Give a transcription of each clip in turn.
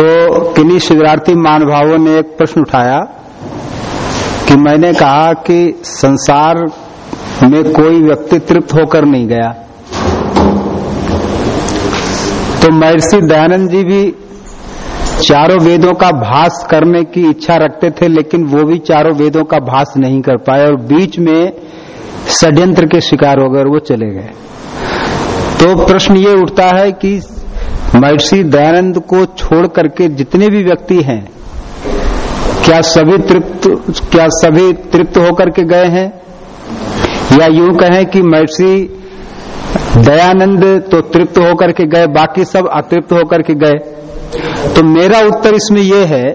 तो किन्हीं शिवरार्थी महानुभावों ने एक प्रश्न उठाया कि मैंने कहा कि संसार में कोई व्यक्ति तृप्त होकर नहीं गया। तो महर्षि दयानंद जी भी चारों वेदों का भास करने की इच्छा रखते थे, लेकिन वो भी चारों वेदों का भास नहीं कर पाए और बीच में षड्यंत्र के शिकार होकर वो चले गए। तो प्रश्न ये उठता है कि महर्षि दयानंद को छोड़ करके जितने भी व्यक्ति हैं, क्या सभी तृप्त, क्या सभी तृप्त होकर के गए हैं? या यूँ कहें कि महर्षि दयानंद तो तृप्त होकर के गए, बाकी सब अतृप्त होकर के गए? तो मेरा उत्तर इसमें यह है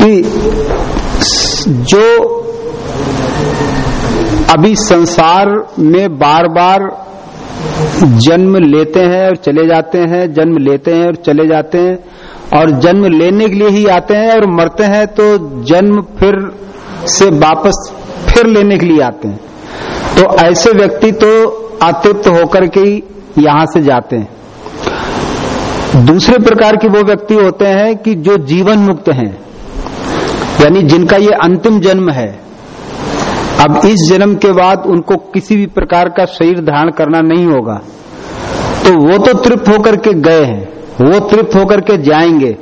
कि जो अभी संसार में बार बार जन्म लेते हैं और चले जाते हैं, जन्म लेते हैं और चले जाते हैं, और जन्म लेने के लिए ही आते हैं और मरते हैं तो जन्म फिर से वापस फिर लेने के लिए आते हैं। तो ऐसे व्यक्ति तो अतृप्त होकर के ही यहाँ से जाते हैं। दूसरे प्रकार के वो व्यक्ति होते हैं कि जो जीवन मुक्त हैं, यानी जिनका ये अंतिम जन्म है। अब इस जन्म के बाद उनको किसी भी प्रकार का शरीर धारण करना नहीं होगा। तो वो तो तृप्त होकर के गए हैं, वो तृप्त होकर के जाएँगे।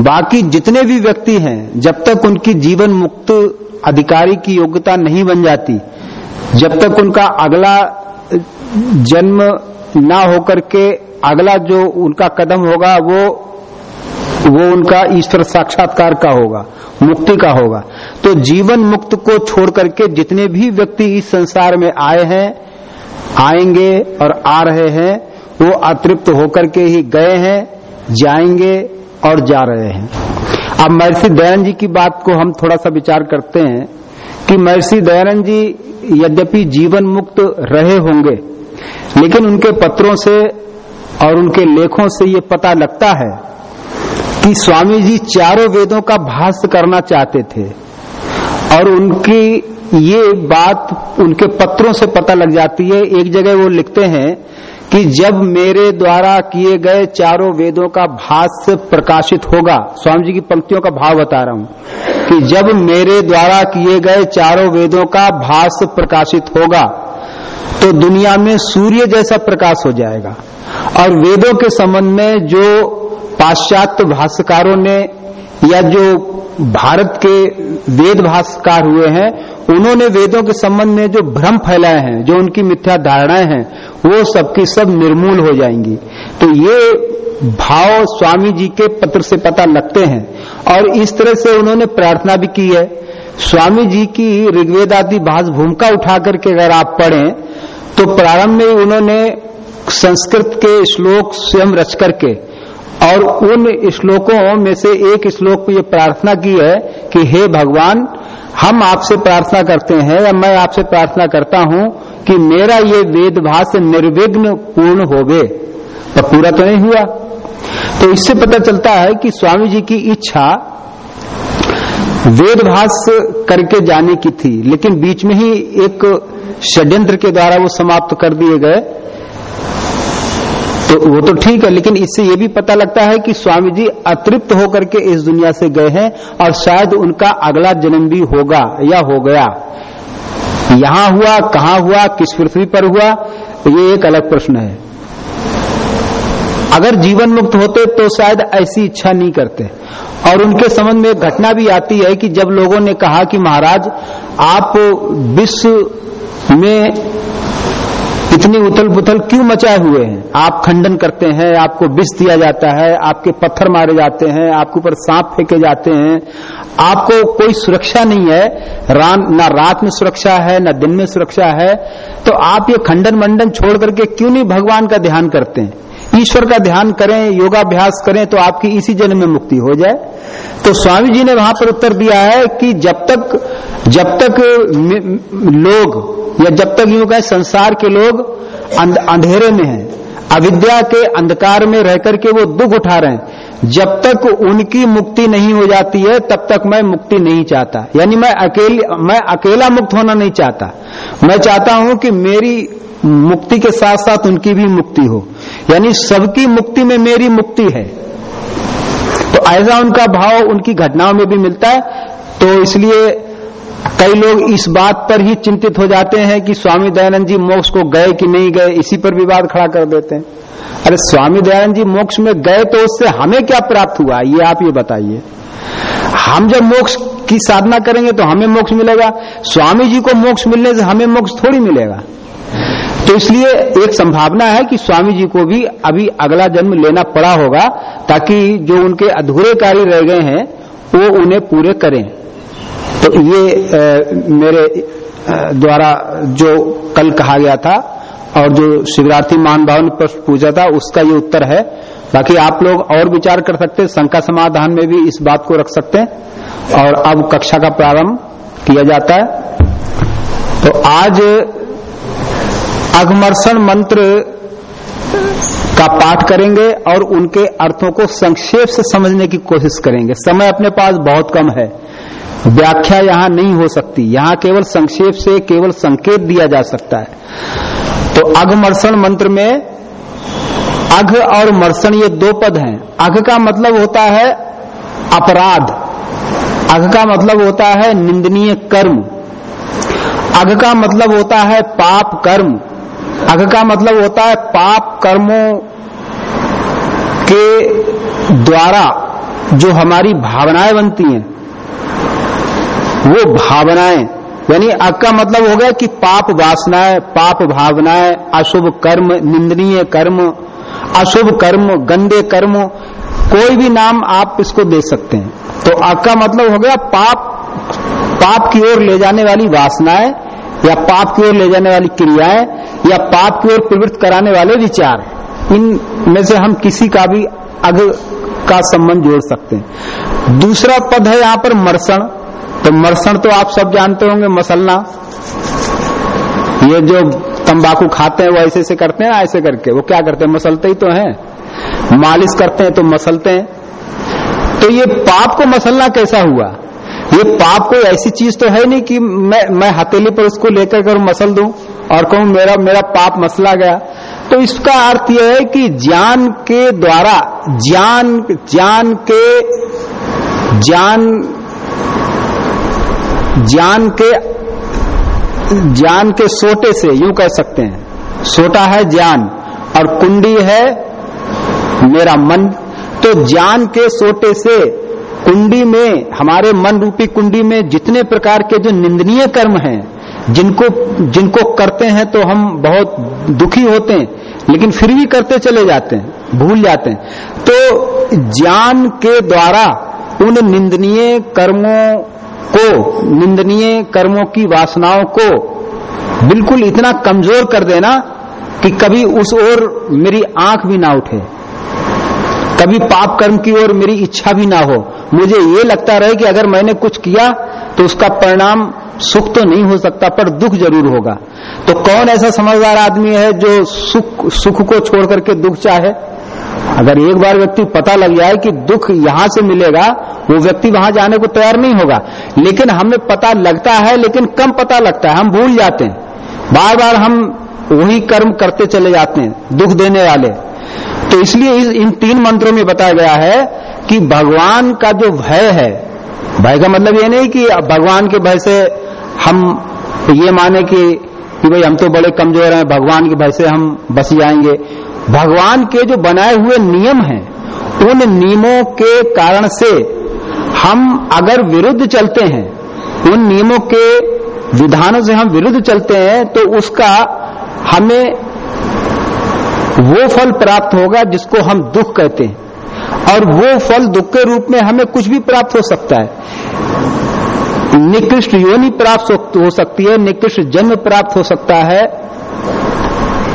बाकी जितने भी व्यक्ति हैं, जब तक उनकी जीवन मुक्त अधिकारी की योग्यता नहीं बन जाती, जब तक उनका अगला जन्म ना होकर के अगला जो उनका कदम होगा, वो वो उनका ईश्वर साक्षात्कार का होगा, मुक्ति का होगा। तो जीवन मुक्त को छोड़ करके जितने भी व्यक्ति इस संसार में आए हैं, आएँगे और आ रहे हैं, वो अतृप्त होकर के ही गए हैं, जाएँगे और जा रहे हैं। अब महर्षि दयानंद जी की बात को हम थोड़ा सा विचार करते हैं कि महर्षि दयानंद जी यद्यपि जीवन मुक्त रहे होंगे, लेकिन उनके पत्रों से और उनके लेखों से ये पता लगता है कि स्वामी जी चारों वेदों का भाष करना चाहते थे। और उनकी ये बात उनके पत्रों से पता लग जाती है। एक जगह वो लिखते हैं कि जब मेरे द्वारा किए गए चारों वेदों का भाष्य प्रकाशित होगा, स्वामी जी की पंक्तियों का भाव बता रहा हूँ, कि जब मेरे द्वारा किए गए चारों वेदों का भाष्य प्रकाशित होगा तो दुनिया में सूर्य जैसा प्रकाश हो जाएगा। और वेदों के संबंध में जो पाश्चात्य भाष्यकारों ने या जो भारत के वेद भाष्यकार हुए हैं, उन्होंने वेदों के संबंध में जो भ्रम फैलाए हैं, जो उनकी मिथ्या धारणाएँ हैं, वो सबकी सब निर्मूल हो जाएँगी। तो ये भाव स्वामी जी के पत्र से पता लगते हैं और इस तरह से उन्होंने प्रार्थना भी की है। स्वामी जी की ऋग्वेद आदि भाष भूमिका उठा करके अगर आप पढ़ें तो प्रारंभ में उन्होंने संस्कृत के श्लोक स्वयं रच करके और उन श्लोकों में से एक श्लोक में ये प्रार्थना की है कि हे भगवान, हम आपसे प्रार्थना करते हैं या मैं आपसे प्रार्थना करता हूँ कि मेरा ये वेदभाष निर्विघ्न पूर्ण होवे। तो पूरा तो नहीं हुआ। तो इससे पता चलता है कि स्वामी जी की इच्छा वेदभाष करके जाने की थी, लेकिन बीच में ही एक षड्यंत्र के द्वारा वो समाप्त कर दिए गए। तो वो तो ठीक है, लेकिन इससे ये भी पता लगता है कि स्वामी जी अतृप्त होकर के इस दुनिया से गए हैं और शायद उनका अगला जन्म भी होगा या हो गया। यहाँ हुआ, कहाँ हुआ, किस पृथ्वी पर हुआ, ये एक अलग प्रश्न है। अगर जीवन मुक्त होते तो शायद ऐसी इच्छा नहीं करते। और उनके संबंध में एक घटना भी आती है कि जब लोगों ने कहा कि महाराज, आप विश्व में इतनी उथल पुथल क्यों मचाए हुए हैं? आप खंडन करते हैं, आपको विष दिया जाता है, आपके पत्थर मारे जाते हैं, आपके ऊपर सांप फेंके जाते हैं। आपको कोई सुरक्षा नहीं है राम ना रात में सुरक्षा है, ना दिन में सुरक्षा है। तो आप ये खंडन मंडन छोड़ करके क्यों नहीं भगवान का ध्यान करते हैं? ईश्वर का ध्यान करें, योगाभ्यास करें तो आपकी इसी जन्म में मुक्ति हो जाए। तो स्वामी जी ने वहाँ पर उत्तर दिया है कि जब तक जब तक लोग या जब तक यूँ कहें संसार के लोग अंधेरे में हैं, अविद्या के अंधकार में रह करके वो दुख उठा रहे हैं, जब तक उनकी मुक्ति नहीं हो जाती है, तब तक मैं मुक्ति नहीं चाहता। यानी मैं अकेले मैं अकेला मुक्त होना नहीं चाहता। मैं चाहता हूँ कि मेरी मुक्ति के साथ साथ उनकी भी मुक्ति हो। यानी सबकी मुक्ति में मेरी मुक्ति है। तो ऐसा उनका भाव उनकी घटनाओं में भी मिलता है। तो इसलिए कई लोग इस बात पर ही चिंतित हो जाते हैं कि स्वामी दयानंद जी मोक्ष को गए कि नहीं गए, इसी पर विवाद खड़ा कर देते हैं। अरे स्वामी दयानंद जी मोक्ष में गए तो उससे हमें क्या प्राप्त हुआ, ये आप ये बताइए। हम जब मोक्ष की साधना करेंगे तो हमें मोक्ष मिलेगा, स्वामी जी को मोक्ष मिलने से हमें मोक्ष थोड़ी मिलेगा। तो इसलिए एक संभावना है कि स्वामी जी को भी अभी अगला जन्म लेना पड़ा होगा, ताकि जो उनके अधूरे कार्य रह गए हैं, वो उन्हें पूरे करें। तो ये आ, मेरे द्वारा जो कल कहा गया था और जो शिवरात्रि मान भाव ने प्रश्न पूछा था उसका ये उत्तर है। बाकी आप लोग और विचार कर सकते हैं शंका समाधान में भी इस बात को रख सकते हैं। और अब कक्षा का प्रारंभ किया जाता है। तो आज अघमर्षण मंत्र का पाठ करेंगे और उनके अर्थों को संक्षेप से समझने की कोशिश करेंगे। समय अपने पास बहुत कम है। व्याख्या यहाँ नहीं हो सकती। यहाँ केवल संक्षेप से केवल संकेत दिया जा सकता है। तो अघमर्षण मंत्र में अघ और मर्षण ये दो पद हैं। अघ का मतलब होता है अपराध। अघ का मतलब होता है निंदनीय कर्म। अघ का मतलब होता है पाप कर्म। अघ का मतलब होता है पाप कर्मों के द्वारा जो हमारी भावनाएँ बनती हैं। वो भावनाएँ, यानी अग का मतलब हो गया कि पाप वासनाएँ, पाप भावनाएँ, अशुभ कर्म, निंदनीय कर्म, अशुभ कर्म, गंदे कर्म, कोई भी नाम आप इसको दे सकते हैं। तो अग का मतलब हो गया पाप पाप की ओर ले जाने वाली वासनाएँ, या पाप की ओर ले जाने वाली क्रियाएँ, या पाप की ओर प्रवृत्त कराने वाले विचार। इन में से हम किसी का भी अग का संबंध जोड़ सकते हैं। दूसरा पद है यहाँ पर मर्षण। तो मर्षण तो आप सब जानते होंगे, मसलना। ये जो तंबाकू खाते हैं, वो ऐसे ऐसे करते हैं, ऐसे करके। वो क्या करते हैं, मसलते ही तो हैं। मालिश करते हैं तो मसलते हैं। तो ये पाप को मसलना कैसा हुआ? ये पाप कोई ऐसी चीज़ तो है नहीं कि मैं मैं हथेली पर उसको लेकर कर मसल दूँ और कहूँ, मेरा मेरा पाप मसला गया। तो इसका अर्थ यह है कि ज्ञान के द्वारा, ज्ञान ज्ञान के, ज्ञान ज्ञान के ज्ञान के सोटे से यूँ कह सकते हैं। सोटा है ज्ञान और कुंडी है मेरा मन। तो ज्ञान के सोटे से कुंडी में, हमारे मन रूपी कुंडी में जितने प्रकार के जो निंदनीय कर्म हैं, जिनको जिनको करते हैं तो हम बहुत दुखी होते हैं, लेकिन फिर भी करते चले जाते हैं, भूल जाते हैं। तो ज्ञान के द्वारा उन निंदनीय कर्मों को, निंदनीय कर्मों की वासनाओं को बिल्कुल इतना कमज़ोर कर देना कि कभी उस ओर मेरी आँख भी ना उठे। कभी पाप कर्म की ओर मेरी इच्छा भी ना हो। मुझे ये लगता रहे कि अगर मैंने कुछ किया तो उसका परिणाम सुख तो नहीं हो सकता, पर दुख ज़रूर होगा। तो कौन ऐसा समझदार आदमी है जो सुख सुख को छोड़ करके दुख चाहे? अगर एक बार व्यक्ति पता लग जाए कि दुख यहाँ से मिलेगा वो व्यक्ति वहाँ जाने को तैयार नहीं होगा। लेकिन हमें पता लगता है, लेकिन कम पता लगता है। हम भूल जाते हैं। बार बार हम वही कर्म करते चले जाते हैं, दुख देने वाले। तो इसलिए इस, इन तीन मंत्रों में बताया गया है कि भगवान का जो भय है, भय का मतलब ये नहीं कि भगवान के भय से हम ये माने कि कि भाई हम तो बड़े कमज़ोर हैं, भगवान के भय से हम बस जाएँगे। भगवान के जो बनाए हुए नियम हैं, उन नियमों के कारण से हम अगर विरुद्ध चलते हैं, उन नियमों के विधानों से हम विरुद्ध चलते हैं तो उसका हमें वो फल प्राप्त होगा जिसको हम दुख कहते हैं। और वो फल दुख के रूप में हमें कुछ भी प्राप्त हो सकता है। निकृष्ट योनि प्राप्त हो सकती है, निकृष्ट जन्म प्राप्त हो सकता है।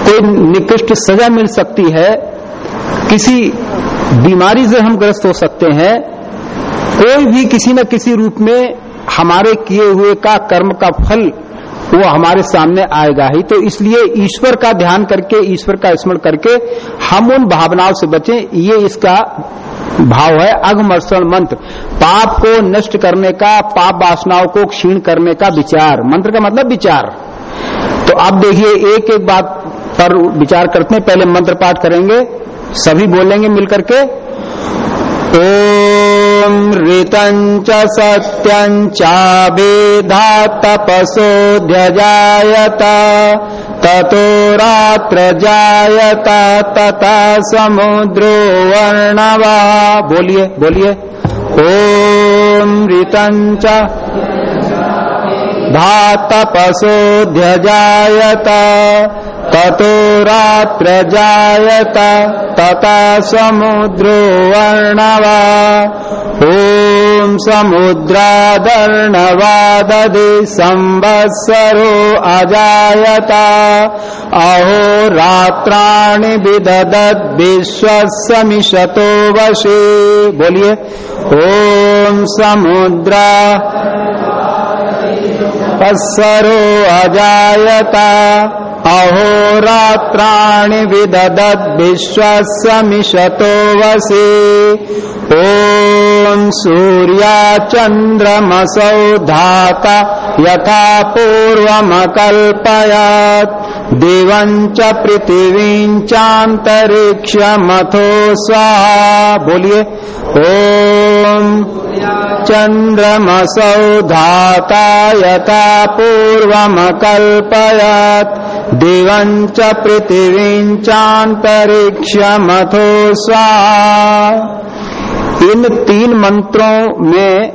कोई निकृष्ट सजा मिल सकती है। किसी बीमारी से हम ग्रस्त हो सकते हैं। कोई भी किसी न किसी रूप में हमारे किए हुए का कर्म का फल, वो हमारे सामने आएगा ही। तो इसलिए ईश्वर का ध्यान करके, ईश्वर का स्मरण करके हम उन भावनाओं से बचें। ये इसका भाव है अघमर्षण मंत्र। पाप को नष्ट करने का, पाप वासनाओं को क्षीण करने का विचार। मंत्र का मतलब विचार। तो आप देखिए, एक एक बात पर विचार करते हैं, पहले मंत्र पाठ करेंगे, सभी बोलेंगे मिलकर के, ओ ऋतं च सत्यं चाभेदा तपसोऽध्यजायत ततो रात्र जायत तथा समुद्रो वर्णवा बोलिए बोलिए ॐ च धातपसोऽध्यजायत ततो रात्र जायत तथा समुद्रो वर्णवा ॐ समुद्रादर्णवादधि संवत्सरो अजायत। अहो रात्राणि विदधद् विश्वस्य मिषतो वशे। बोलिए ॐ समुद्रा पस्सरो अजायत। अहोरात्राणि विदधद् विश्वस्य मिषतो वसि। ॐ सूर्या चन्द्रमसौ धाता यथा पूर्वमकल्पयत्। दिवम् च पृथिवीम् चान्तरिक्षमथो स्वाहा। बोलिए ॐ चन्द्रमसौ धाता यथा पूर्वमकल्पयत्। दिवम् च पृथिवीम् चान्तरिक्षमथो स्वाहा इन तीन मंत्रों में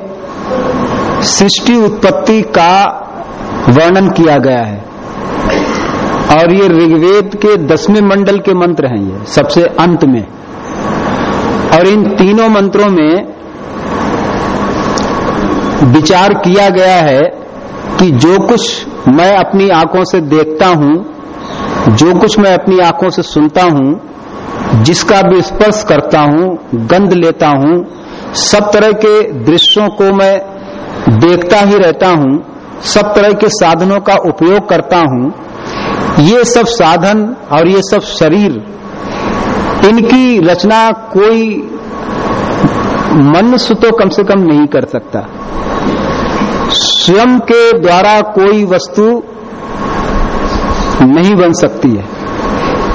सृष्टि उत्पत्ति का वर्णन किया गया है। और ये ऋग्वेद के दसवें मंडल के मंत्र हैं ये, सबसे अंत में। और इन तीनों मंत्रों में विचार किया गया है कि जो कुछ मैं अपनी आँखों से देखता हूँ, जो कुछ मैं अपनी आँखों से सुनता हूँ, जिसका भी स्पर्श करता हूँ, गंध लेता हूँ, सब तरह के दृश्यों को मैं देखता ही रहता हूँ, सब तरह के साधनों का उपयोग करता हूँ, ये सब साधन और ये सब शरीर, इनकी रचना कोई मनुष्य तो कम से कम नहीं कर सकता। स्वयं के द्वारा कोई वस्तु नहीं बन सकती है।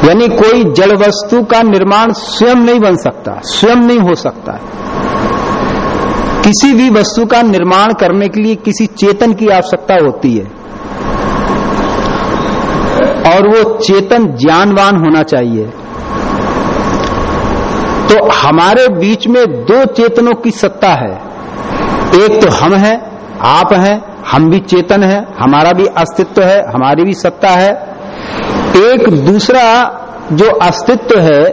यानी कोई जड़ वस्तु का निर्माण स्वयं नहीं बन सकता, स्वयं नहीं हो सकता किसी भी वस्तु का निर्माण करने के लिए किसी चेतन की आवश्यकता होती है। और वो चेतन ज्ञानवान होना चाहिए। तो हमारे बीच में दो चेतनों की सत्ता है। एक तो हम हैं आप हैं, हम भी चेतन हैं, हमारा भी अस्तित्व है, हमारी भी सत्ता है। एक दूसरा जो अस्तित्व है,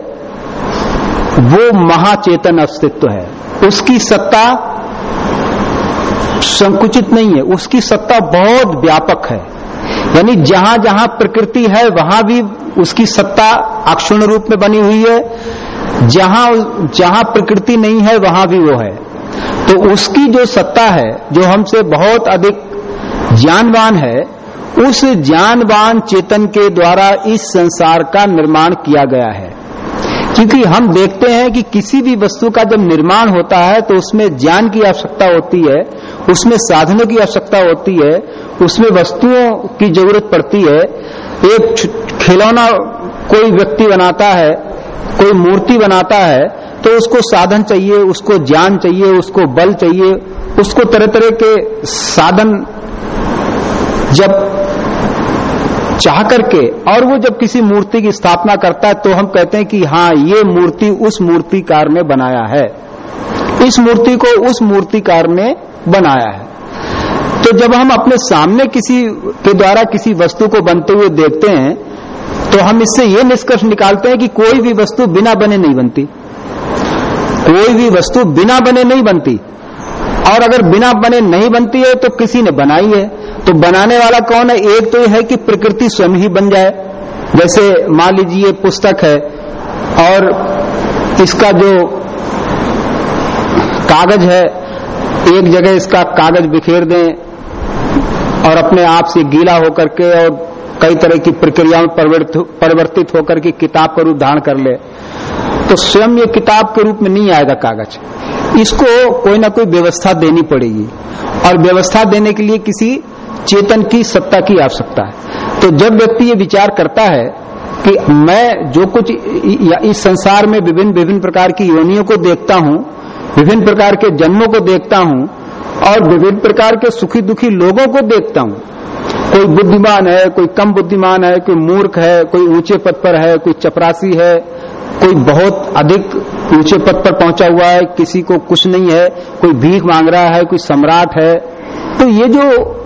वो महाचेतन अस्तित्व है। उसकी सत्ता संकुचित नहीं है, उसकी सत्ता बहुत व्यापक है। यानी जहाँ जहाँ प्रकृति है, वहाँ भी उसकी सत्ता अक्षुण रूप में बनी हुई है। जहाँ जहाँ प्रकृति नहीं है, वहाँ भी वो है। तो उसकी जो सत्ता है, जो हमसे बहुत अधिक ज्ञानवान है, उस ज्ञानवान चेतन के द्वारा इस संसार का निर्माण किया गया है। क्योंकि हम देखते हैं कि किसी भी वस्तु का जब निर्माण होता है तो उसमें ज्ञान की आवश्यकता होती है, उसमें साधनों की आवश्यकता होती है, उसमें वस्तुओं की ज़रूरत पड़ती है। एक खिलौना कोई व्यक्ति बनाता है, कोई मूर्ति बनाता है तो उसको साधन चाहिए, उसको ज्ञान चाहिए, उसको बल चाहिए, उसको तरह तरह के साधन जब चाह करके, और वो जब किसी मूर्ति की स्थापना करता है तो हम कहते हैं कि हाँ ये मूर्ति उस मूर्तिकार ने बनाया है। इस मूर्ति को उस मूर्तिकार ने बनाया है। तो जब हम अपने सामने किसी के द्वारा किसी वस्तु को बनते हुए देखते हैं तो हम इससे ये निष्कर्ष निकालते हैं कि कोई भी वस्तु बिना बने नहीं बनती। कोई भी वस्तु बिना बने नहीं बनती। और अगर बिना बने नहीं बनती है तो किसी ने बनाई है। तो बनाने वाला कौन है? एक तो यह है कि प्रकृति स्वयं ही बन जाए। जैसे मान लीजिए पुस्तक है, और इसका जो कागज़ है, एक जगह इसका कागज़ बिखेर दें, और अपने आप से गीला होकर के और कई तरह की प्रक्रियाओं में परिवर्तित होकर के किताब का रूप धारण कर ले। तो स्वयं ये किताब के रूप में नहीं आएगा कागज़। इसको कोई ना कोई व्यवस्था देनी पड़ेगी। और व्यवस्था देने के लिए किसी चेतन की सत्ता की आवश्यकता है। तो जब व्यक्ति ये विचार करता है कि मैं जो कुछ इस संसार में विभिन्न विभिन्न प्रकार की योनियों को देखता हूँ, विभिन्न प्रकार के जन्मों को देखता हूँ, और विभिन्न प्रकार के सुखी दुखी लोगों को देखता हूँ, कोई बुद्धिमान है, कोई कम बुद्धिमान है, कोई मूर्ख है, कोई ऊँचे पद पर है, कोई चपरासी है कोई बहुत अधिक ऊँचे पद पर पहुँचा हुआ है, किसी को कुछ नहीं है, कोई भीख मांग रहा है, कोई सम्राट है तो ये जो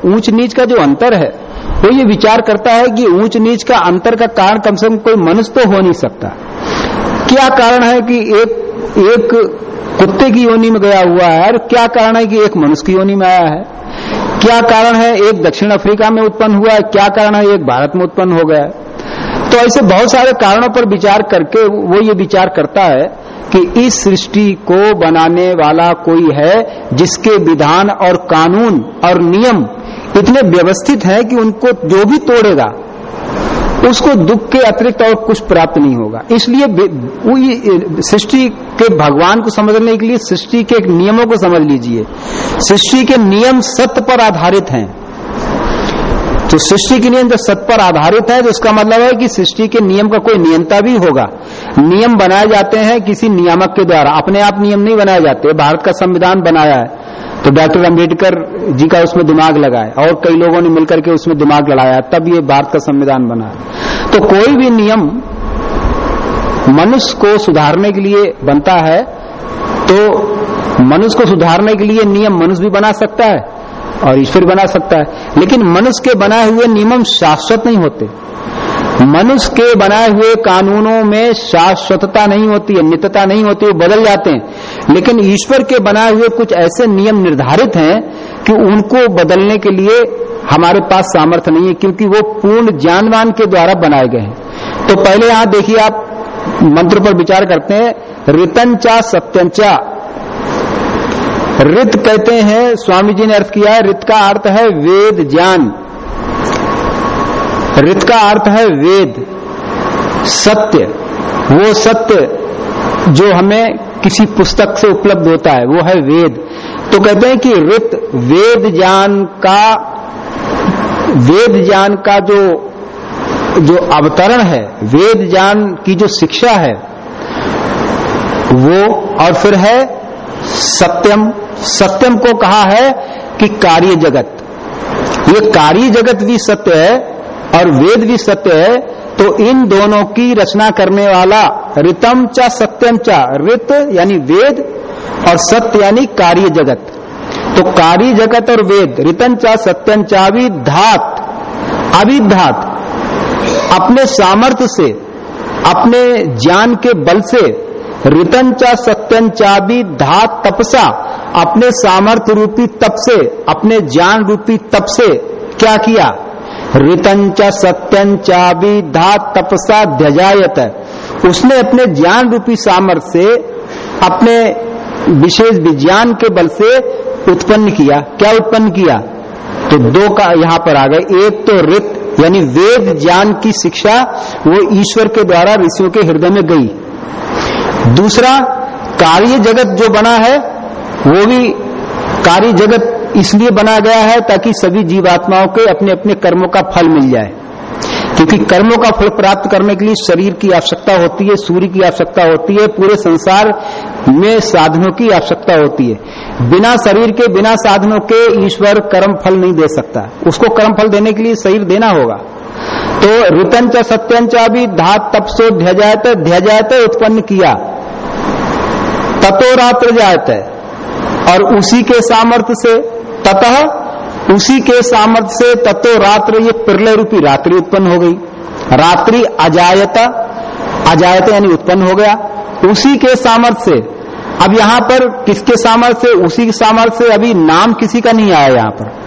ऊंच नीच का जो अंतर है, वो तो ये विचार करता है कि ऊंच नीच का अंतर का कारण कम से कम कोई मनुष्य तो हो नहीं सकता। क्या कारण है कि एक एक कुत्ते की योनि में गया हुआ है, और क्या कारण है कि एक मनुष्य की योनि में आया है? क्या कारण है एक दक्षिण अफ्रीका में उत्पन्न हुआ है, क्या कारण है एक भारत में उत्पन्न हो गया है? तो ऐसे बहुत सारे कारणों पर विचार करके वो ये विचार करता है कि इस सृष्टि को बनाने वाला कोई है जिसके विधान और कानून और नियम इतने व्यवस्थित हैं कि उनको जो भी तोड़ेगा, उसको दुख के अतिरिक्त और कुछ प्राप्त नहीं होगा। इसलिए सृष्टि के भगवान को समझने के लिए सृष्टि के नियमों को समझ लीजिए। सृष्टि के नियम सत्य पर आधारित हैं। तो सृष्टि के नियम जब सत्य पर आधारित है तो इसका मतलब है कि सृष्टि के नियम का कोई नियंता भी होगा। नियम बनाए जाते हैं किसी नियामक के द्वारा। अपने आप नियम नहीं बनाए जाते। भारत का संविधान बनाया है। तो डॉक्टर अंबेडकर जी का उसमें दिमाग लगाए और कई लोगों ने मिलकर के उसमें दिमाग लड़ाया तब ये भारत का संविधान बना तो कोई भी नियम मनुष्य को सुधारने के लिए बनता है तो मनुष्य को सुधारने के लिए नियम मनुष्य भी बना सकता है। और ईश्वर बना सकता है। लेकिन मनुष्य के बनाए हुए नियम शाश्वत नहीं होते। मनुष्य के बनाए हुए कानूनों में शाश्वतता नहीं होती है नित्यता नहीं होती, वो बदल जाते हैं। लेकिन ईश्वर के बनाए हुए कुछ ऐसे नियम निर्धारित हैं कि उनको बदलने के लिए हमारे पास सामर्थ्य नहीं है, क्योंकि वो पूर्ण ज्ञानवान के द्वारा बनाए गए हैं। तो पहले यहाँ देखिए आप मंत्र पर विचार करते हैं, रितंचा सत्यंचा। रित कहते हैं, स्वामी जी ने अर्थ किया है रित का अर्थ है वेद ज्ञान। रित का अर्थ है वेद। सत्य। वो सत्य जो हमें किसी पुस्तक से उपलब्ध होता है, वो है वेद। तो कहते हैं कि रित वेद ज्ञान का, वेद ज्ञान का जो जो अवतरण है, वेद ज्ञान की जो शिक्षा है, वो और फिर है सत्यम। सत्यम को कहा है कि कार्य जगत। ये कार्य जगत भी सत्य है और वेद भी सत्य है तो इन दोनों की रचना करने वाला ऋतम चा सत्यम चा ऋत यानी वेद और सत्य यानी कार्य जगत। तो कार्य जगत और वेद ऋतन चा, सत्यम चा भी धात अभिधात अपने सामर्थ्य से, अपने ज्ञान के बल से ऋतन चा सत्यन चा भी धात, तपसा, अपने सामर्थ्य रूपी तप से, अपने ज्ञान रूपी तप से क्या किया? ऋतंच सत्यंच विधा तपसा, ध्यजायत। उसने अपने ज्ञान रूपी सामर्थ्य से, अपने विशेष विज्ञान के बल से उत्पन्न किया। क्या उत्पन्न किया? तो दो का यहाँ पर आ गए। एक तो रित यानी वेद ज्ञान की शिक्षा, वो ईश्वर के द्वारा ऋषियों के हृदय में गई। दूसरा, कार्य जगत जो बना है, वो भी कार्य जगत इसलिए बना गया है ताकि सभी जीवात्माओं के अपने अपने कर्मों का फल मिल जाए। क्योंकि कर्मों का फल प्राप्त करने के लिए शरीर की आवश्यकता होती है, सूर्य की आवश्यकता होती है, पूरे संसार में साधनों की आवश्यकता होती है। बिना शरीर के, बिना साधनों के ईश्वर कर्म फल नहीं दे सकता। उसको कर्म फल देने के लिए शरीर देना होगा। तो ऋतंच सत्यंच भी धात तपसो ध्यजायत ध्यजायत उत्पन्न किया। ततो रात्र जायत है। और उसी के सामर्थ्य से, ततः उसी के सामर्थ्य से तत्व रात्र ये प्रलय रूपी रात्रि उत्पन्न हो गई। रात्रि अजायता अजायता यानी उत्पन्न हो गया। उसी के सामर्थ्य से, अब यहाँ पर किसके सामर्थ्य से, उसी के सामर्थ्य से अभी नाम किसी का नहीं आया यहाँ पर।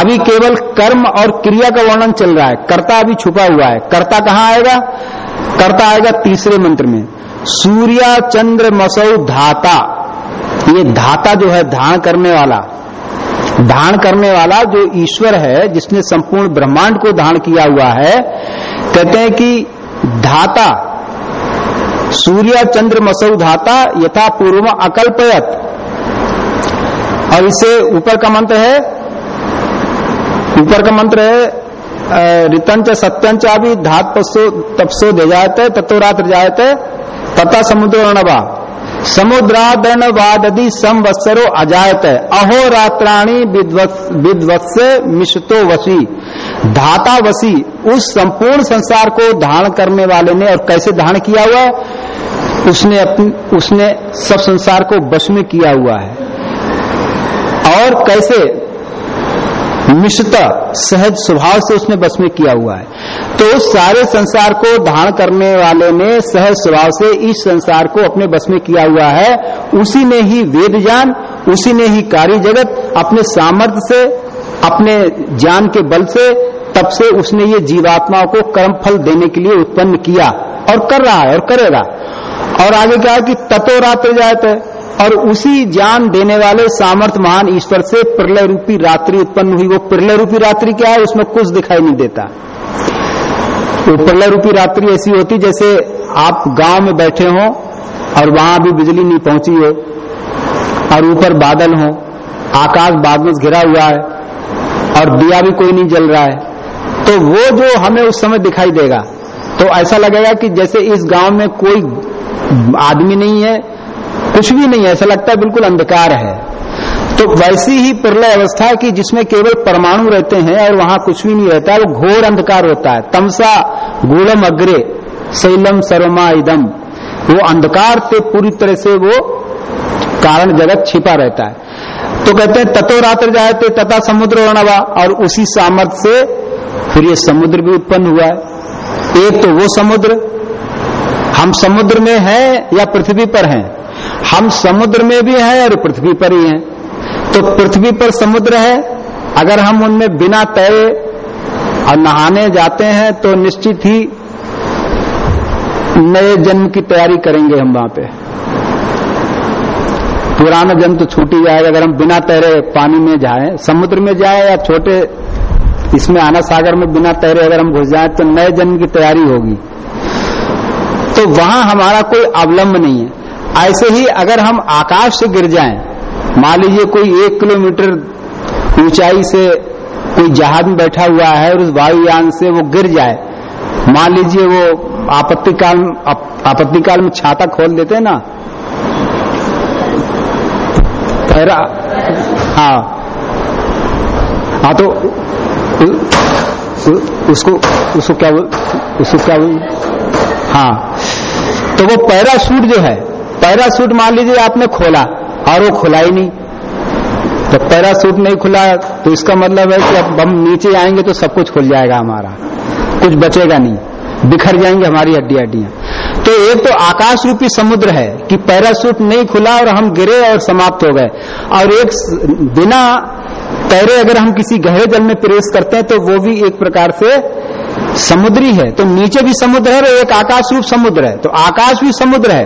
अभी केवल कर्म और क्रिया का वर्णन चल रहा है। कर्ता अभी छुपा हुआ है। कर्ता कहाँ आएगा? कर्ता आएगा तीसरे मंत्र में। सूर्या चंद्र मसौ धाता। ये धाता जो है धान करने वाला। धारण करने वाला जो ईश्वर है, जिसने संपूर्ण ब्रह्मांड को धारण किया हुआ है, कहते हैं कि धाता, सूर्य चंद्र मसौ धाता यथा पूर्व अकल्पयत। और इसे ऊपर का मंत्र है, ऊपर का मंत्र है ऋतंच सत्यंच अभी धात पसो तपसो दे जाते तत्व रात्र जाते तथा समुद्र रणबा समुद्रादनवादि संवत्सरो अजायत। अहोरात्राणी विद्वत्स मिश्रतो वसी। धाता वसी उस संपूर्ण संसार को धारण करने वाले ने और कैसे धारण किया हुआ? उसने अपने उसने सब संसार को वश में किया हुआ है। और कैसे? मिश्रता सहज स्वभाव से उसने बस में किया हुआ है। तो सारे संसार को धारण करने वाले ने सहज स्वभाव से इस संसार को अपने बस में किया हुआ है। उसी ने ही वेद ज्ञान, उसी ने ही कार्य जगत, अपने सामर्थ्य से, अपने ज्ञान के बल से, तब से उसने ये जीवात्माओं को कर्म फल देने के लिए उत्पन्न किया और कर रहा है और करेगा। और आगे क्या है कि तत्व रात्र जाते और उसी ज्ञान देने वाले सामर्थ्य महान ईश्वर से प्रलय रूपी रात्रि उत्पन्न हुई। वो प्रलय रूपी रात्रि क्या है? उसमें कुछ दिखाई नहीं देता। वो प्रलय रूपी रात्रि ऐसी होती जैसे आप गाँव में बैठे हो और वहाँ भी बिजली नहीं पहुँची हो और ऊपर बादल हो, आकाश बादल घिरा हुआ है और दिया भी कोई नहीं जल रहा है तो वो जो हमें उस समय दिखाई देगा। तो ऐसा लगेगा कि जैसे इस गाँव में कोई आदमी नहीं है कुछ भी नहीं है, ऐसा लगता है बिल्कुल अंधकार है। तो वैसी ही प्रलय अवस्था की जिसमें केवल परमाणु रहते हैं और वहाँ कुछ भी नहीं रहता है वो घोर अंधकार होता है। तमसा, गूढ़म, अग्रे, शैलम सरमा इदम। वो अंधकार से पूरी तरह से वो कारण जगत छिपा रहता है। तो कहते हैं तत्व रात्र जाए जाते तथा समुद्र वर्णवा, और उसी सामर्थ्य से फिर ये समुद्र भी उत्पन्न हुआ है। एक तो वो समुद्र, हम समुद्र में हैं या पृथ्वी पर हैं? हम समुद्र में भी हैं और पृथ्वी पर ही हैं। तो पृथ्वी पर समुद्र है। अगर हम उनमें बिना तैरे और नहाने जाते हैं तो निश्चित ही नए जन्म की तैयारी करेंगे हम वहाँ पे। पुराना जन्म तो छूट ही जाएगा। अगर हम बिना तैरे पानी में जाए, समुद्र में जाए या छोटे इसमें आना सागर में बिना तैरे अगर हम घुस जाए तो नए जन्म की तैयारी होगी। तो वहाँ हमारा कोई अवलंब नहीं है। ऐसे ही अगर हम आकाश से गिर जाएँ, मान लीजिए कोई एक किलोमीटर ऊंचाई से कोई जहाज़ में बैठा हुआ है और उस वायुयान से वो गिर जाए, मान लीजिए वो आपत्ति काल आपत्ति में छाता खोल देते हैं ना? पैरा हाँ। हाँ तो उसको उसको क्या उसको क्या हाँ। तो वो पैराशूट जो है पैरासूट मान लीजिए आपने खोला, और वो खुला ही नहीं। तो पैरासूट नहीं खुला तो इसका मतलब है कि अब हम नीचे आएँगे तो सब कुछ खुल जाएगा हमारा। कुछ बचेगा नहीं। बिखर जाएँगे हमारी हड्डी हड्डियाँ तो एक तो आकाश रूपी समुद्र है कि पैरासूट नहीं खुला और हम गिरे और समाप्त हो गए। और एक बिना तैरे अगर हम किसी गहरे जल में प्रवेश करते हैं तो वो भी एक प्रकार से समुद्री है तो नीचे भी समुद्र है और एक आकाश रूप समुद्र है तो आकाश भी समुद्र है।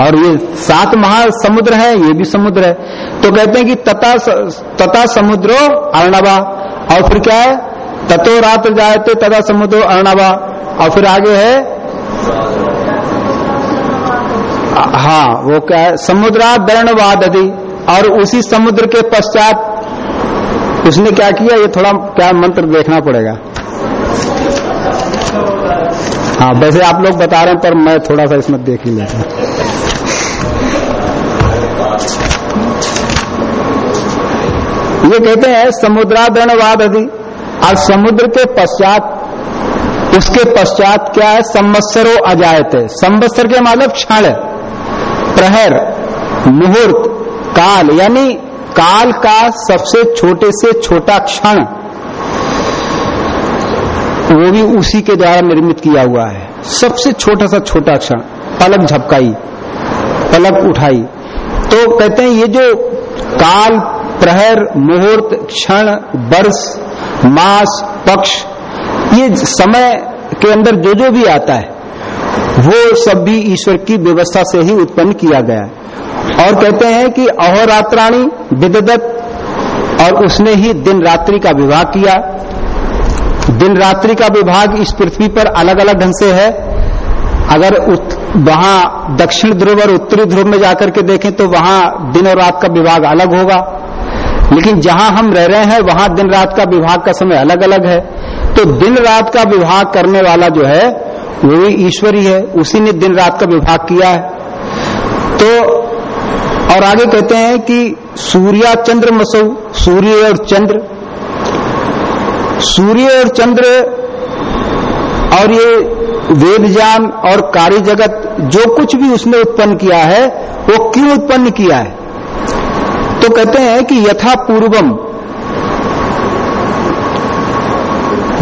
और ये सात महासमुद्र है, ये भी समुद्र है। तो कहते हैं कि तथा तथा समुद्रो अर्णवा, और फिर क्या है? तथो रात्र जाते तथा समुद्रो अर्णवा, और फिर आगे है? हाँ वो क्या है? समुद्रा दर्णवादी और उसी समुद्र के पश्चात उसने क्या किया? ये थोड़ा क्या मंत्र देखना पड़ेगा। हाँ वैसे आप लोग बता रहे हैं, पर मैं थोड़ा सा इसमें देख ही लेता ये कहते हैं समुद्रादरणवाद अधि और समुद्र के पश्चात, उसके पश्चात क्या है? संवत्सरो अजायते। संवत्सर के मतलब क्षण। प्रहर, मुहूर्त, काल। यानी काल का सबसे छोटे से छोटा क्षण। वो भी उसी के द्वारा निर्मित किया हुआ है। सबसे छोटा सा छोटा क्षण, पलक झपकाई, पलक उठाई। तो कहते हैं, ये जो काल, प्रहर, मुहूर्त, क्षण, वर्ष, मास, पक्ष, ये समय के अंदर जो जो भी आता है, वो सब भी ईश्वर की व्यवस्था से ही उत्पन्न किया गया है। और कहते हैं कि अहोरात्राणी विददत और उसने ही दिन रात्रि का विवाह किया। दिन रात्रि का विभाग इस पृथ्वी पर अलग अलग ढंग से है। अगर वहाँ दक्षिण ध्रुव और उत्तरी ध्रुव में जाकर के देखें तो वहाँ दिन और रात का विभाग अलग होगा। लेकिन जहाँ हम रह रहे हैं, वहाँ दिन रात का विभाग का समय अलग अलग है। तो दिन रात का विभाग करने वाला जो है, वो भी ईश्वरी है। उसी ने दिन रात का विभाग किया है। तो और आगे कहते हैं कि सूर्या चंद्र मसौ, सूर्य और चंद्र सूर्य और चंद्र और ये वेद ज्ञान और कार्य जगत जो कुछ भी उसने उत्पन्न किया है, वो क्यों उत्पन्न किया है? तो कहते हैं कि यथा पूर्वम,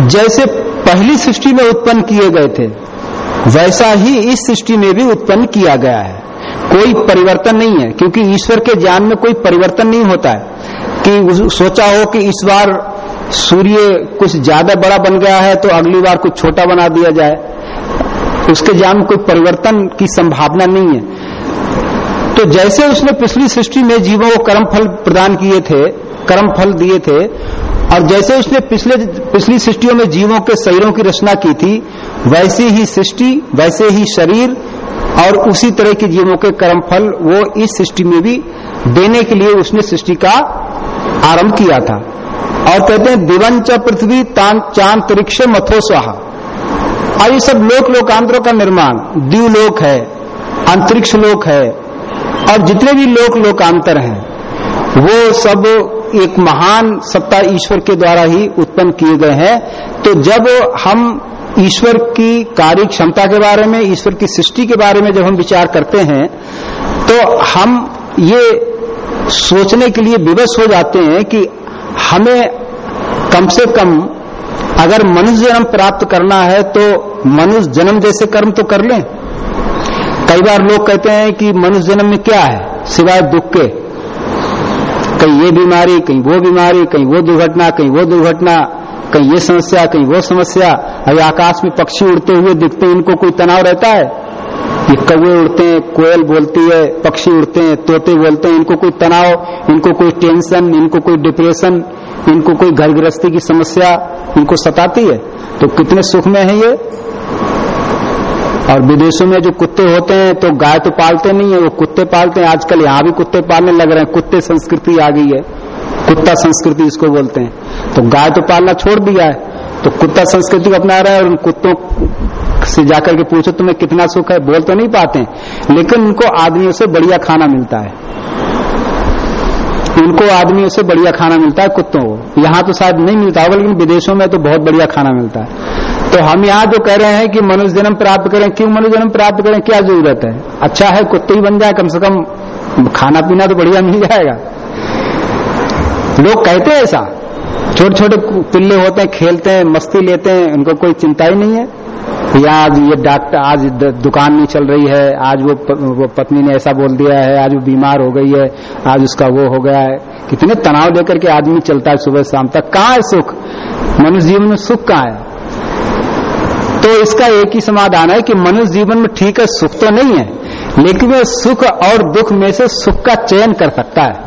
जैसे पहली सृष्टि में उत्पन्न किए गए थे, वैसा ही इस सृष्टि में भी उत्पन्न किया गया है। कोई परिवर्तन नहीं है, क्योंकि ईश्वर के ज्ञान में कोई परिवर्तन नहीं होता है। कि सोचा हो कि इस बार सूर्य कुछ ज़्यादा बड़ा बन गया है तो अगली बार कुछ छोटा बना दिया जाए। उसके ज्ञान में कोई परिवर्तन की संभावना नहीं है। तो जैसे उसने पिछली सृष्टि में जीवों को कर्म फल प्रदान किए थे, कर्म फल दिए थे, और जैसे उसने पिछले, पिछली सृष्टियों में जीवों के शरीरों की रचना की थी, वैसी ही सृष्टि, वैसे ही शरीर और उसी तरह के जीवों के कर्म फल वो इस सृष्टि में भी देने के लिए उसने सृष्टि का आरंभ किया था। और कहते हैं, दिवंच पृथ्वी चांतरिक्ष मथो स्वाहा। और ये सब लोक लोकांतरों का निर्माण। द्व्यूलोक है, अंतरिक्ष लोक है, और जितने भी लोक लोकांतर हैं, वो सब एक महान सत्ता ईश्वर के द्वारा ही उत्पन्न किए गए हैं। तो जब हम ईश्वर की कार्य क्षमता के बारे में, ईश्वर की सृष्टि के बारे में जब हम विचार करते हैं तो हम ये सोचने के लिए विवश हो जाते हैं कि हमें कम से कम अगर मनुष्य जन्म प्राप्त करना है तो मनुष्य जन्म जैसे कर्म तो कर लें। कई बार लोग कहते हैं कि मनुष्य जन्म में क्या है? सिवाय दुख के। कहीं ये बीमारी, कहीं वो बीमारी, कहीं वो दुर्घटना, कहीं वो दुर्घटना, कहीं ये समस्या, कहीं वो समस्या। अभी आकाश में पक्षी उड़ते हुए दिखते इनको कोई तनाव रहता है? ये कौए उड़ते हैं, कोयल बोलती है, पक्षी उड़ते हैं, तोते बोलते हैं, इनको कोई तनाव, इनको कोई टेंशन, इनको कोई डिप्रेशन, इनको कोई घर गृहस्थी की समस्या इनको सताती है। तो कितने सुख में है ये? और विदेशों में जो कुत्ते होते हैं तो गाय तो पालते नहीं है, वो कुत्ते पालते हैं। आजकल यहाँ भी कुत्ते पालने लग रहे हैं। कुत्ते संस्कृति आ गई है। कुत्ता संस्कृति इसको बोलते हैं। तो गाय तो पालना छोड़ दिया है। तो कुत्ता संस्कृति को अपना रहा है और उन कुत्तों से जाकर के पूछो, तुम्हें कितना सुख है? बोल तो नहीं पाते लेकिन उनको आदमियों से बढ़िया खाना मिलता है। उनको आदमियों से बढ़िया खाना मिलता है, कुत्तों को। यहाँ तो शायद नहीं मिलता होगा, लेकिन विदेशों में तो बहुत बढ़िया खाना मिलता है। तो हम यहाँ जो कह रहे हैं कि मनुष्य जन्म प्राप्त करें, क्यों मनुष्य जन्म प्राप्त करें, क्या ज़रूरत है? अच्छा है, कुत्ते ही बन जाए, कम से कम खाना पीना तो बढ़िया मिल जाएगा। लोग कहते हैं ऐसा। छोटे छोटे पिल्ले होते हैं, खेलते हैं, मस्ती लेते हैं, उनको कोई चिंता ही नहीं है। या आज ये डॉक्टर आज दुकान नहीं चल रही है आज वो, प, वो पत्नी ने ऐसा बोल दिया है आज वो बीमार हो गई है आज उसका वो हो गया है। कितने तनाव लेकर के आदमी चलता है सुबह शाम तक। कहाँ है सुख? मनुष्य जीवन में सुख कहाँ है? तो इसका एक ही समाधान है कि मनुष्य जीवन में ठीक है सुख तो नहीं है लेकिन वह सुख और दुख में से सुख का चयन कर सकता है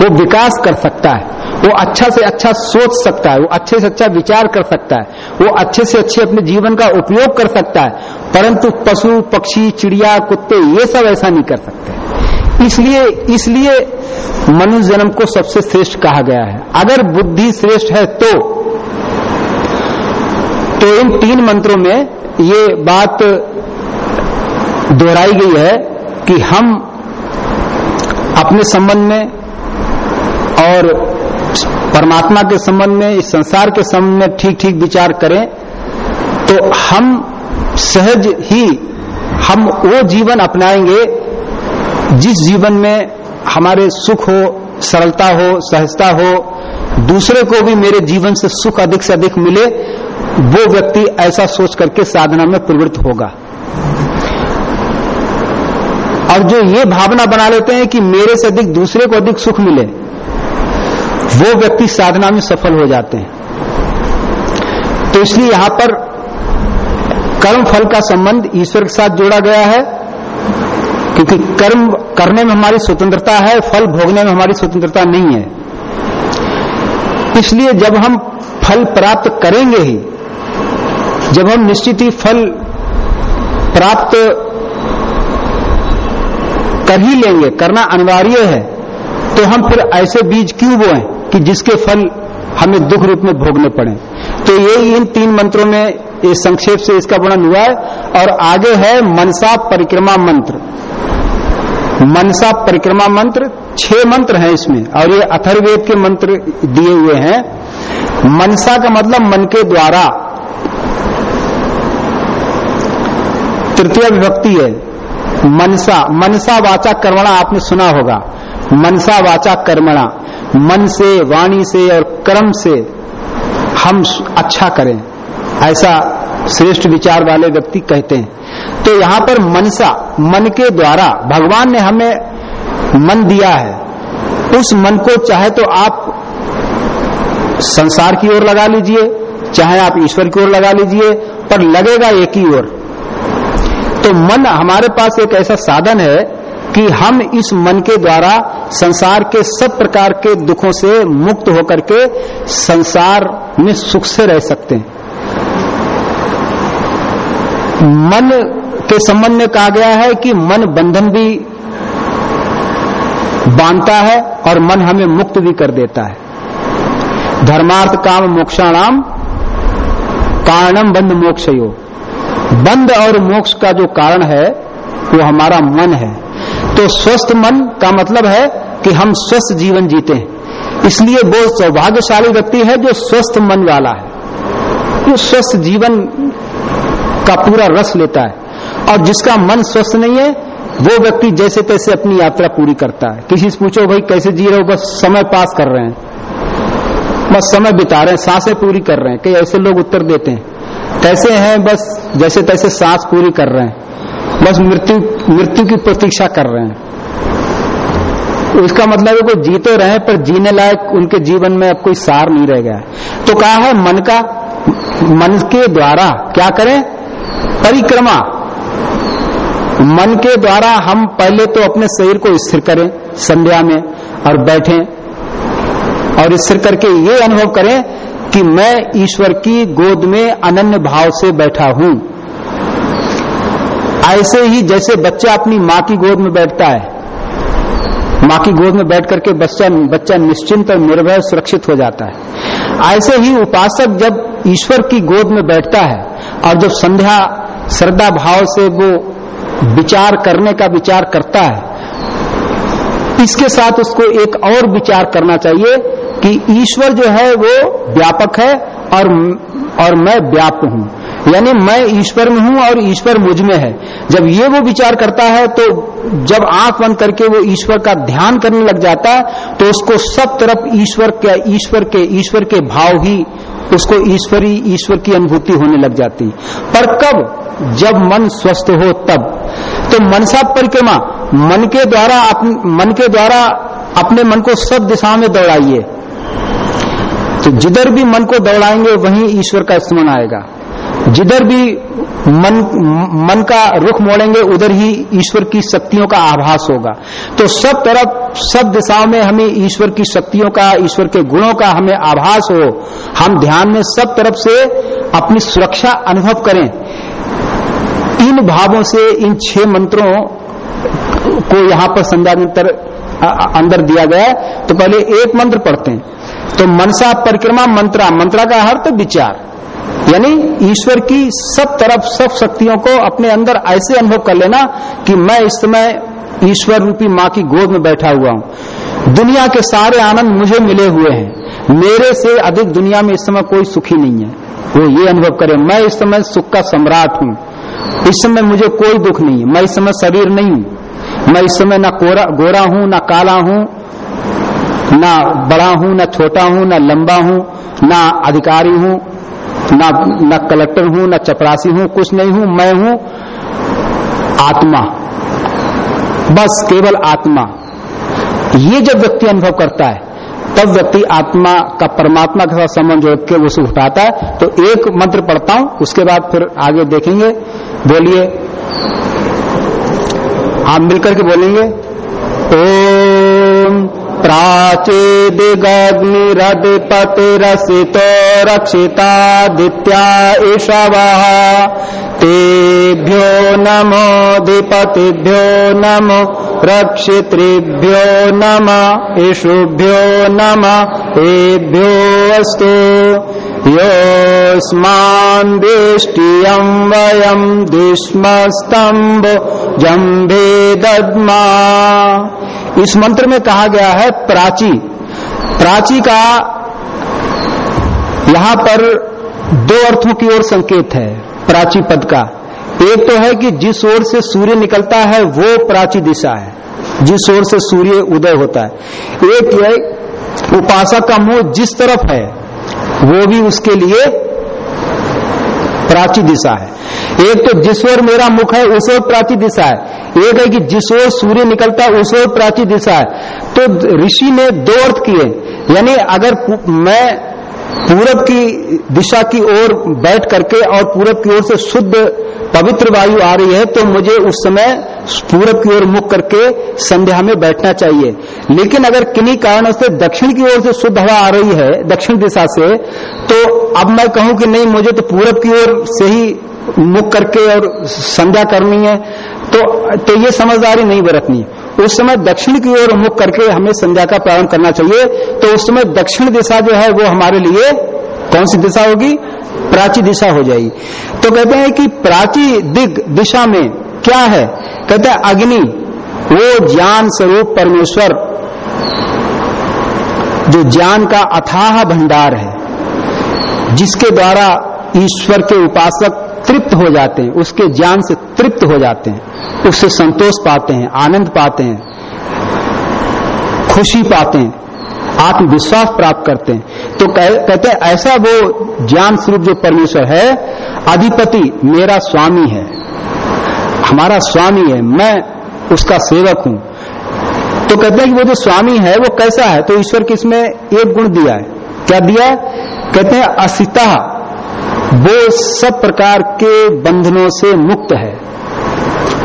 वो विकास कर सकता है। वो अच्छा से अच्छा सोच सकता है, वो अच्छे से अच्छा विचार कर सकता है, वो अच्छे से अच्छे अपने जीवन का उपयोग कर सकता है, परंतु पशु, पक्षी, चिड़िया, कुत्ते, ये सब ऐसा नहीं कर सकते। इसलिए इसलिए मनुष्य जन्म को सबसे श्रेष्ठ कहा गया है। अगर बुद्धि श्रेष्ठ है तो तो इन तीन मंत्रों में ये बात दोहराई गई है कि हम अपने संबंध में और परमात्मा के संबंध में, इस संसार के संबंध में ठीक ठीक विचार करें तो हम सहज ही, हम वो जीवन अपनाएँगे, जिस जीवन में हमारे सुख हो, सरलता हो, सहजता हो, दूसरे को भी मेरे जीवन से सुख अधिक से अधिक मिले, वो व्यक्ति ऐसा सोच करके साधना में प्रवृत्त होगा। और जो ये भावना बना लेते हैं कि मेरे से अधिक दूसरे को अधिक सुख मिले वो व्यक्ति साधना में सफल हो जाते हैं। तो इसलिए यहाँ पर कर्म फल का संबंध ईश्वर के साथ जोड़ा गया है, क्योंकि कर्म करने में हमारी स्वतंत्रता है, फल भोगने में हमारी स्वतंत्रता नहीं है। इसलिए जब हम फल प्राप्त करेंगे ही, जब हम निश्चित ही फल प्राप्त कर ही लेंगे, करना अनिवार्य है तो हम फिर ऐसे बीज क्यों बोए? कि जिसके फल हमें दुख रूप में भोगने पड़े। तो ये इन तीन मंत्रों में संक्षेप से इसका वर्णन हुआ है। और आगे है मनसा परिक्रमा मंत्र। मनसा परिक्रमा मंत्र, छह मंत्र हैं इसमें। और ये अथर्वेद के मंत्र दिए हुए हैं। मनसा का मतलब मन के द्वारा। तृतीय विभक्ति है मनसा। मनसा वाचा कर्मणा, आपने सुना होगा। मनसा वाचा कर्मणा। मन से, वाणी से और कर्म से हम अच्छा करें। ऐसा श्रेष्ठ विचार वाले व्यक्ति कहते हैं। तो यहाँ पर मनसा, मन के द्वारा भगवान ने हमें मन दिया है। उस मन को चाहे तो आप संसार की ओर लगा लीजिए, चाहे आप ईश्वर की ओर लगा लीजिए, पर लगेगा एक ही ओर। तो मन हमारे पास एक ऐसा साधन है कि हम इस मन के द्वारा संसार के सब प्रकार के दुखों से मुक्त होकर के संसार में सुख से रह सकते हैं। मन के संबंध में कहा गया है कि मन बंधन भी बांधता है और मन हमें मुक्त भी कर देता है। धर्मार्थ काम मोक्षाणाम, कारणम बंध मोक्षयो। बंध और मोक्ष का जो कारण है, वो हमारा मन है। तो स्वस्थ मन का मतलब है कि हम स्वस्थ जीवन जीते हैं। इसलिए वो सौभाग्यशाली व्यक्ति है जो स्वस्थ मन वाला है। जो स्वस्थ जीवन का पूरा रस लेता है। और जिसका मन स्वस्थ नहीं है, वो व्यक्ति जैसे तैसे अपनी यात्रा पूरी करता है। किसी से पूछो, भाई, कैसे जी रहे हो? बस समय पास कर रहे हैं। बस समय बिता रहे हैं, साँसें पूरी कर रहे हैं। कई ऐसे लोग उत्तर देते हैं। कैसे हैं? बस जैसे तैसे सांस पूरी कर रहे हैं। बस मृत्यु मृत्यु की प्रतीक्षा कर रहे हैं। उसका मतलब है वो जीते रहे पर जीने लायक उनके जीवन में अब कोई सार नहीं रह गया। तो कहा है, मन का, मन के द्वारा क्या करें? परिक्रमा। मन के द्वारा हम पहले तो अपने शरीर को स्थिर करें संध्या में और बैठें। और स्थिर करके ये अनुभव करें कि मैं ईश्वर की गोद में अनन्य भाव से बैठा हूँ। ऐसे ही जैसे बच्चा अपनी माँ की गोद में बैठता है, माँ की गोद में बैठ करके बच्चा बच्चा निश्चिंत और निर्भय, सुरक्षित हो जाता है। ऐसे ही उपासक जब ईश्वर की गोद में बैठता है और जब संध्या, श्रद्धा भाव से वो विचार करने का विचार करता है, इसके साथ उसको एक और विचार करना चाहिए कि ईश्वर जो है वो व्यापक है और और मैं व्याप्त हूँ। यानी मैं ईश्वर में हूँ और ईश्वर मुझमें है। जब ये वो विचार करता है तो जब आँख बंद करके वो ईश्वर का ध्यान करने लग जाता है तो उसको सब तरफ़ ईश्वर के ईश्वर के ईश्वर के भाव ही, उसको ईश्वरी, ईश्वर की अनुभूति होने लग जाती। पर कब? जब मन स्वस्थ हो तब। तो मनसा परिक्रमा, मन के द्वारा मन के द्वारा अपने मन को सब दिशा में दौड़ाइए। तो जिधर भी मन को दौड़ाएँगे, वहीं ईश्वर का स्मरण आएगा। जिधर भी मन मन का रुख मोड़ेंगे, उधर ही ईश्वर की शक्तियों का आभास होगा। तो सब तरफ़, सब दिशाओं में हमें ईश्वर की शक्तियों का, ईश्वर के गुणों का हमें आभास हो, हम ध्यान में सब तरफ़ से अपनी सुरक्षा अनुभव करें। इन भावों से, इन छह मंत्रों को यहाँ पर संध्यानंतर अंदर दिया गया है। तो पहले एक मंत्र पढ़ते हैं। तो मनसा परिक्रमा मंत्रा। मंत्रा का अर्थ विचार। यानी ईश्वर की सब तरफ़, सब शक्तियों को अपने अंदर ऐसे अनुभव कर लेना कि मैं इस समय ईश्वर रूपी माँ की गोद में बैठा हुआ हूँ। दुनिया के सारे आनंद मुझे मिले हुए हैं। मेरे से अधिक दुनिया में इस समय कोई सुखी नहीं है। वो ये अनुभव करे, मैं इस समय सुख का सम्राट हूँ। इस समय मुझे कोई दुख नहीं है। मैं इस समय शरीर नहीं हूँ। मैं इस समय ना गोरा गोरा हूँ, ना काला हूँ, ना बड़ा हूँ, ना छोटा हूँ, ना लंबा हूँ, ना अधिकारी हूँ। ना ना कलेक्टर हूँ, ना चपरासी हूँ, कुछ नहीं हूँ, मैं हूँ आत्मा। बस केवल आत्मा। ये जब व्यक्ति अनुभव करता है, तब व्यक्ति आत्मा का परमात्मा के साथ संबंध जोड़ के सुख उठाता है। तो एक मंत्र पढ़ता हूँ, उसके बाद फिर आगे देखेंगे, बोलिए। आप मिलकर के बोलेंगे, ओम प्राचेदिग्निरधिपतिरसितो रक्षितादित्या ईशवः तेभ्यो नमोऽधिपतिभ्यो नमो रक्षितृभ्यो नम ईशुभ्यो नम एभ्यो अस्तु। योऽस्मान् वेष्टियम् वयम् दिष्मस्तम्भ जम्भे दद्मा इस मंत्र में कहा गया है प्राची। प्राची का यहाँ पर दो अर्थों की ओर संकेत है, प्राची पद का। एक तो है कि जिस ओर से सूर्य निकलता है, वो प्राची दिशा है। जिस ओर से सूर्य उदय होता है। एक उपासक का मुँह जिस तरफ़ है वो भी उसके लिए प्राची दिशा है। एक तो जिस ओर मेरा मुख है, उस ओर प्राची दिशा है। एक है कि जिस ओर सूर्य निकलता है, उस ओर प्राची दिशा है। तो ऋषि ने दो अर्थ किए। यानी अगर मैं पूरब की दिशा की ओर बैठ करके और पूरब की ओर से शुद्ध पवित्र वायु आ रही है तो मुझे उस समय पूरब की ओर मुख करके संध्या में बैठना चाहिए। लेकिन अगर किन्हीं कारणों से दक्षिण की ओर से शुद्ध हवा आ रही है, दक्षिण दिशा से तो अब मैं कहूँ कि नहीं, मुझे तो पूरब की ओर से ही मुख करके और संध्या करनी है तो तो ये समझदारी नहीं बरतनी। उस समय दक्षिण की ओर मुख करके हमें संध्या का प्रारंभ करना चाहिए तो उस समय दक्षिण दिशा जो है, वो हमारे लिए कौन सी दिशा होगी? प्राची दिशा हो जाएगी। तो कहते हैं कि प्राची दिग दिशा में क्या है? कहते हैं अग्नि, वो ज्ञान स्वरूप परमेश्वर, जो ज्ञान का अथाह भंडार है, जिसके द्वारा ईश्वर के उपासक तृप्त हो जाते हैं, उसके ज्ञान से तृप्त हो जाते हैं, उससे संतोष पाते हैं, आनंद पाते हैं, खुशी पाते हैं। आत्मविश्वास प्राप्त करते हैं। तो कह, कहते हैं ऐसा वो ज्ञान स्वरूप जो परमेश्वर है अधिपति मेरा स्वामी है। हमारा स्वामी है मैं उसका सेवक हूँ। तो कहते हैं कि वो जो स्वामी है वो कैसा है? तो ईश्वर के इसमें एक गुण दिया है। क्या दिया कहते हैं असिता वो सब प्रकार के बंधनों से मुक्त है।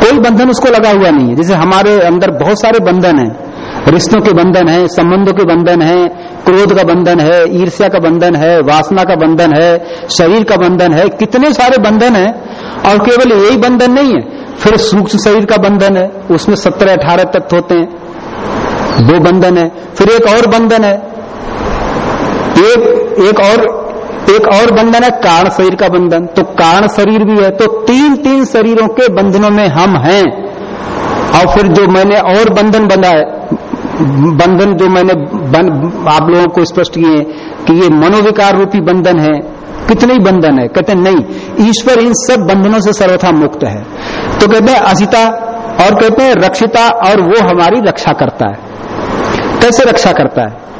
कोई बंधन उसको लगा हुआ नहीं है। जैसे हमारे अंदर बहुत सारे बंधन हैं। रिश्तों के बंधन है, संबंधों के बंधन है, क्रोध का बंधन है, ईर्ष्या का बंधन है, वासना का बंधन है, शरीर का बंधन है, कितने सारे बंधन है, और केवल यही बंधन नहीं है, फिर सूक्ष्म शरीर का बंधन है, उसमें सत्रह, अठारह तत्व होते हैं, दो बंधन है, फिर एक और बंधन है, एक एक और एक और बंधन है कारण शरीर का बंधन तो कारण शरीर भी है तो तीन तीन शरीरों के बंधनों में हम हैं, और फिर जो मैंने और बंधन बंधा है बंधन जो मैंने बन, आप लोगों को स्पष्ट किए कि ये मनोविकार रूपी बंधन है। कितने ही बंधन है? कहते नहीं ईश्वर इन सब बंधनों से सर्वथा मुक्त है। तो कहते हैं असिता और कहते हैं रक्षिता और वो हमारी रक्षा करता है। कैसे रक्षा करता है?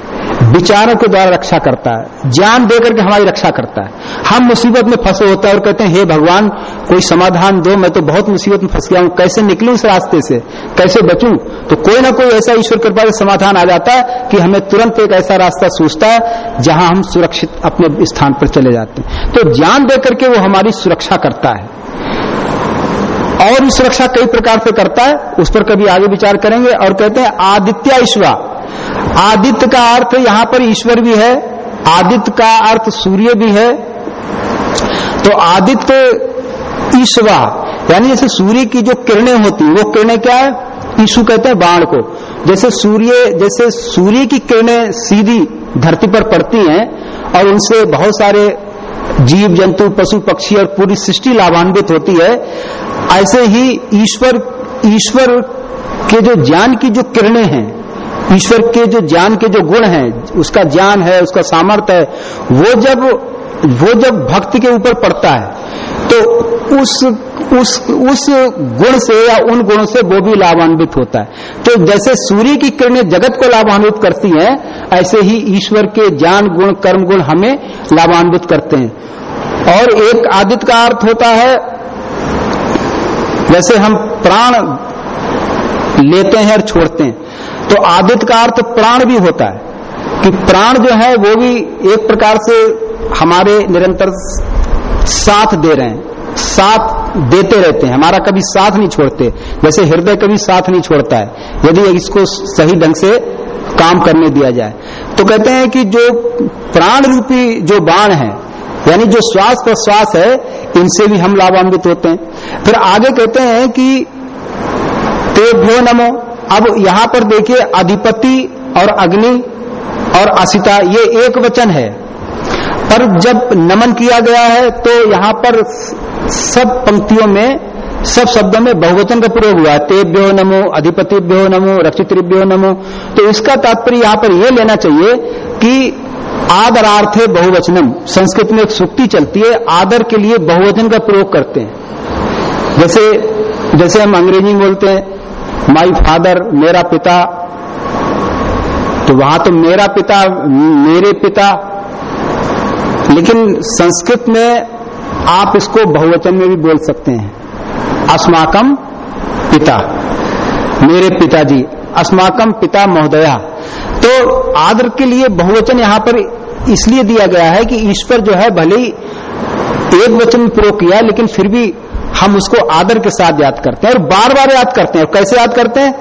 विचारों के द्वारा रक्षा करता है। ज्ञान देकर के हमारी रक्षा करता है। हम मुसीबत में फंसे होते हैं और कहते हैं हे भगवान कोई समाधान दो, मैं तो बहुत मुसीबत में फंस गया हूँ। कैसे निकलूं इस रास्ते से? कैसे बचूं? तो कोई ना कोई ऐसा ईश्वर कृपा से समाधान आ जाता है कि हमें तुरंत एक ऐसा रास्ता सूझता है, जहाँ हम सुरक्षित अपने स्थान पर चले जाते हैं। तो ज्ञान देकर के वो हमारी सुरक्षा करता है। और सुरक्षा कई प्रकार से करता है, उस पर कभी आगे विचार करेंगे और कहते हैं, आदित्य ईश्वा। आदित्य का अर्थ यहाँ पर ईश्वर भी है, आदित्य का अर्थ सूर्य भी है। तो आदित्य ईश्वा, यानी जैसे सूर्य की जो किरणें होती, वो किरणें क्या है? ईशु कहते हैं बाण को। जैसे सूर्य जैसे सूर्य की किरणें सीधी धरती पर पड़ती हैं, और उनसे बहुत सारे जीव, जंतु, पशु, पक्षी और पूरी सृष्टि लाभान्वित होती है, ऐसे ही ईश्वर ईश्वर के जो ज्ञान की जो किरणें हैं, ईश्वर के जो ज्ञान के जो गुण हैं, उसका ज्ञान है, उसका सामर्थ्य है, वो जब वो जब भक्त के ऊपर पड़ता है तो उस उस उस गुण से या उन गुणों से वो भी लाभान्वित होता है। तो जैसे सूर्य की किरणें जगत को लाभान्वित करती हैं, ऐसे ही ईश्वर के ज्ञान गुण, कर्म गुण हमें लाभान्वित करते हैं। और एक आदित्य का अर्थ होता है, जैसे हम प्राण लेते हैं और छोड़ते हैं तो आदित्य का अर्थ प्राण भी होता है। कि प्राण जो है, वो भी एक प्रकार से हमारे निरंतर साथ दे रहे हैं। साथ देते रहते हैं। हमारा कभी साथ नहीं छोड़ते। जैसे हृदय कभी साथ नहीं छोड़ता है। यदि इसको सही ढंग से काम करने दिया जाए। तो कहते हैं कि जो प्राण रूपी जो बाण है, यानी जो श्वास प्रश्वास है, इनसे भी हम लाभान्वित होते हैं। फिर आगे कहते हैं कि तेभ्यो नमो। अब यहाँ पर देखिए, अधिपति और अग्नि और असिता, ये एक वचन है। पर जब नमन किया गया है तो यहाँ पर सब पंक्तियों में, सब शब्दों में बहुवचन का प्रयोग हुआ है। तेभ्यो नमो, अधिपतिभ्यो नमो, रक्षितृभ्यो नमो। तो इसका तात्पर्य यहाँ पर यह लेना चाहिए कि आदरार्थे बहुवचनम, संस्कृत में एक सुक्ति चलती है, आदर के लिए बहुवचन का प्रयोग करते हैं। जैसे जैसे हम अंग्रेज़ी में बोलते हैं माई फादर मेरा पिता। तो वहाँ तो मेरा पिता, मेरे पिता लेकिन संस्कृत में आप इसको बहुवचन में भी बोल सकते हैं। अस्माकम पिता। मेरे पिताजी अस्माकम पिता महोदया। तो आदर के लिए बहुवचन यहाँ पर इसलिए दिया गया है कि ईश्वर जो है भले ही एक वचन प्रयोग किया, लेकिन फिर भी हम उसको आदर के साथ याद करते हैं और बार बार याद करते हैं। और कैसे याद करते हैं?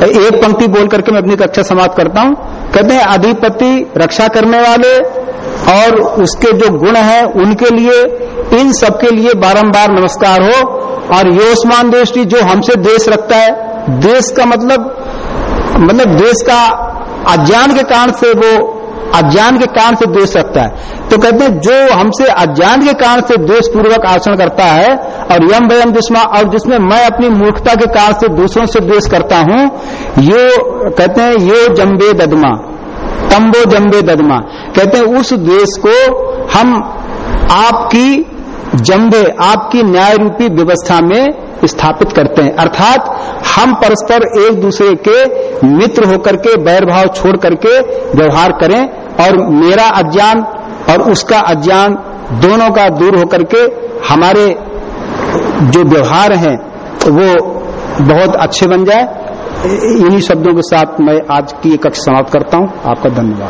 एक पंक्ति बोल करके मैं अपनी कक्षा समाप्त करता हूँ। कहते हैं, अधिपति रक्षा करने वाले और उसके जो गुण हैं, उनके लिए, इन सबके लिए बारंबार नमस्कार हो। और योस्मान देश जो हमसे देश रखता है, देश का मतलब मतलब देश का अज्ञान के कारण से वो, अज्ञान के कारण से द्वेष रखता है। तो कहते हैं, जो हमसे अज्ञान के कारण से द्वेष पूर्वक आचरण करता है, और यम भयम दुष्मा और जिसमें मैं अपनी मूर्खता के कारण से दूसरों से द्वेष करता हूँ, यो कहते हैं, यो जम्बे ददमा। तम्बो जम्बे ददमा। कहते हैं, उस द्वेष को हम आपकी जम्बे आपकी न्याय रूपी व्यवस्था में स्थापित करते हैं। अर्थात, हम परस्पर एक दूसरे के मित्र होकर के बैर भाव छोड़ करके व्यवहार करें और मेरा अज्ञान और उसका अज्ञान दोनों का दूर होकर के हमारे जो व्यवहार हैं, वो बहुत अच्छे बन जाए। इन्हीं शब्दों के साथ मैं आज की कक्ष समाप्त करता हूँ। आपका धन्यवाद।